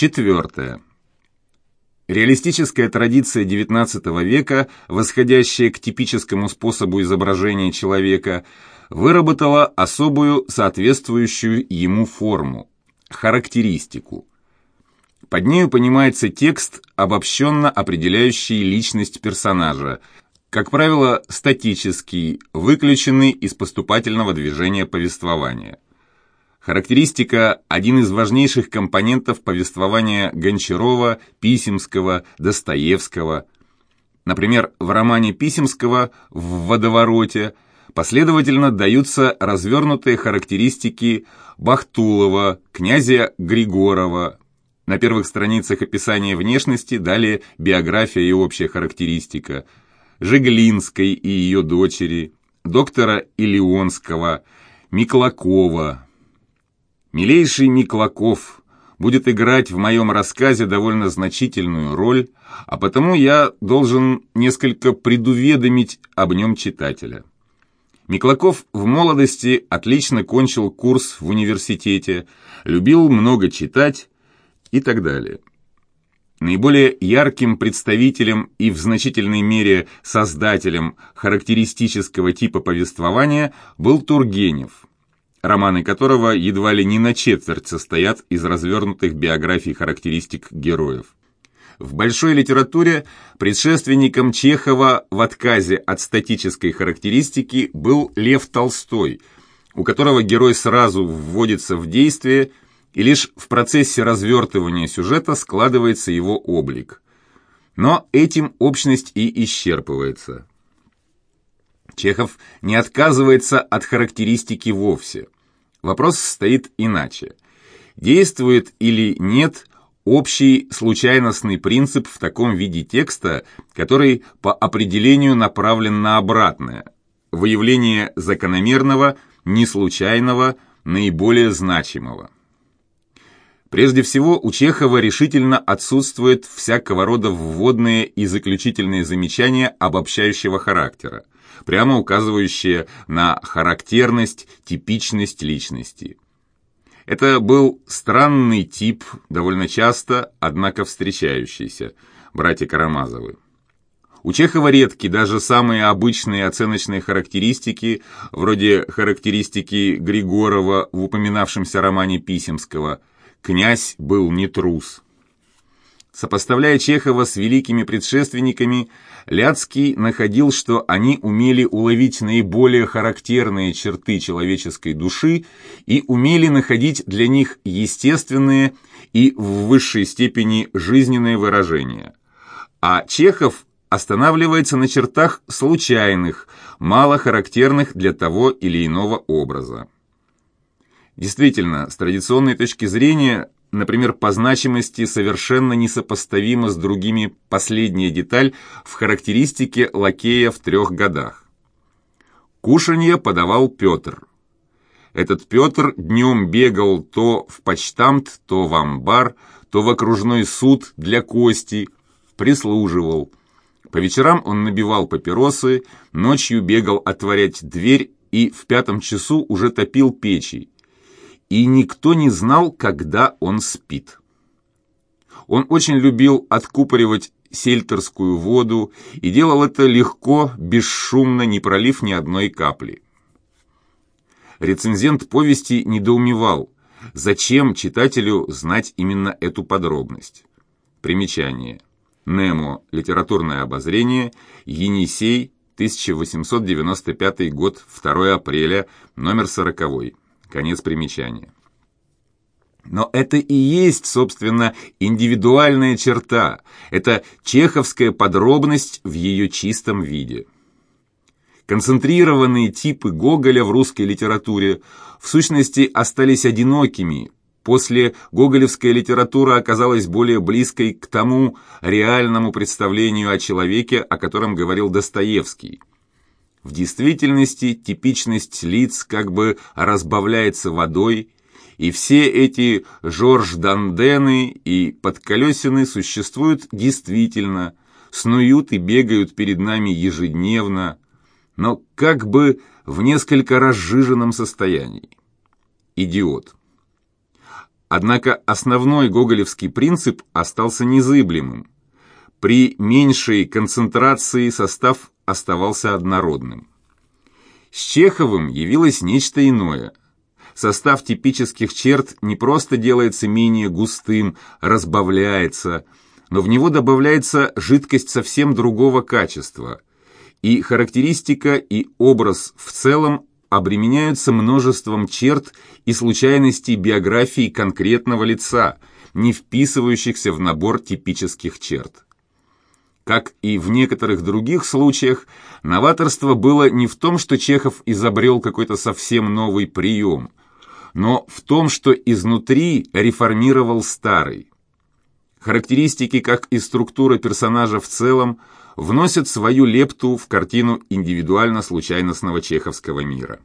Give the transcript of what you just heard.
Четвертое. Реалистическая традиция XIX века, восходящая к типическому способу изображения человека, выработала особую соответствующую ему форму – характеристику. Под нею понимается текст, обобщенно определяющий личность персонажа, как правило, статический, выключенный из поступательного движения повествования – Характеристика – один из важнейших компонентов повествования Гончарова, Писемского, Достоевского. Например, в романе Писемского «В водовороте» последовательно даются развернутые характеристики Бахтулова, князя Григорова. На первых страницах описания внешности далее биография и общая характеристика. Жиглинской и ее дочери, доктора Илионского, Миклакова, Милейший Миклаков будет играть в моем рассказе довольно значительную роль, а потому я должен несколько предуведомить об нем читателя. Миклаков в молодости отлично кончил курс в университете, любил много читать и так далее. Наиболее ярким представителем и в значительной мере создателем характеристического типа повествования был Тургенев – романы которого едва ли не на четверть состоят из развернутых биографий характеристик героев. В большой литературе предшественником Чехова в отказе от статической характеристики был Лев Толстой, у которого герой сразу вводится в действие, и лишь в процессе развертывания сюжета складывается его облик. Но этим общность и исчерпывается. Чехов не отказывается от характеристики вовсе. Вопрос стоит иначе. Действует или нет общий случайностный принцип в таком виде текста, который по определению направлен на обратное – выявление закономерного, неслучайного, наиболее значимого. Прежде всего, у Чехова решительно отсутствуют всякого рода вводные и заключительные замечания обобщающего характера прямо указывающие на характерность, типичность личности. Это был странный тип, довольно часто, однако встречающийся, братья Карамазовы. У Чехова редки даже самые обычные оценочные характеристики, вроде характеристики Григорова в упоминавшемся романе Писемского «Князь был не трус». Сопоставляя Чехова с великими предшественниками, Ляцкий находил, что они умели уловить наиболее характерные черты человеческой души и умели находить для них естественные и в высшей степени жизненные выражения. А Чехов останавливается на чертах случайных, мало характерных для того или иного образа. Действительно, с традиционной точки зрения, например, по значимости совершенно несопоставима с другими последняя деталь в характеристике лакея в трех годах. Кушанье подавал Петр. Этот Петр днем бегал то в почтамт, то в амбар, то в окружной суд для кости, прислуживал. По вечерам он набивал папиросы, ночью бегал отворять дверь и в пятом часу уже топил печи, и никто не знал, когда он спит. Он очень любил откупоривать сельтерскую воду и делал это легко, бесшумно, не пролив ни одной капли. Рецензент повести недоумевал, зачем читателю знать именно эту подробность. Примечание. Немо. Литературное обозрение. Енисей. 1895 год. 2 апреля. Номер 40. Конец примечания. Но это и есть, собственно, индивидуальная черта. Это чеховская подробность в ее чистом виде. Концентрированные типы Гоголя в русской литературе в сущности остались одинокими. После гоголевская литература оказалась более близкой к тому реальному представлению о человеке, о котором говорил Достоевский. В действительности типичность лиц как бы разбавляется водой, и все эти Жорж Дандены и подколесины существуют действительно, снуют и бегают перед нами ежедневно, но как бы в несколько разжиженном состоянии. Идиот. Однако основной гоголевский принцип остался незыблемым. При меньшей концентрации состав оставался однородным. С Чеховым явилось нечто иное. Состав типических черт не просто делается менее густым, разбавляется, но в него добавляется жидкость совсем другого качества. И характеристика, и образ в целом обременяются множеством черт и случайностей биографии конкретного лица, не вписывающихся в набор типических черт. Как и в некоторых других случаях, новаторство было не в том, что Чехов изобрел какой-то совсем новый прием, но в том, что изнутри реформировал старый. Характеристики, как и структура персонажа в целом, вносят свою лепту в картину индивидуально-случайностного чеховского мира.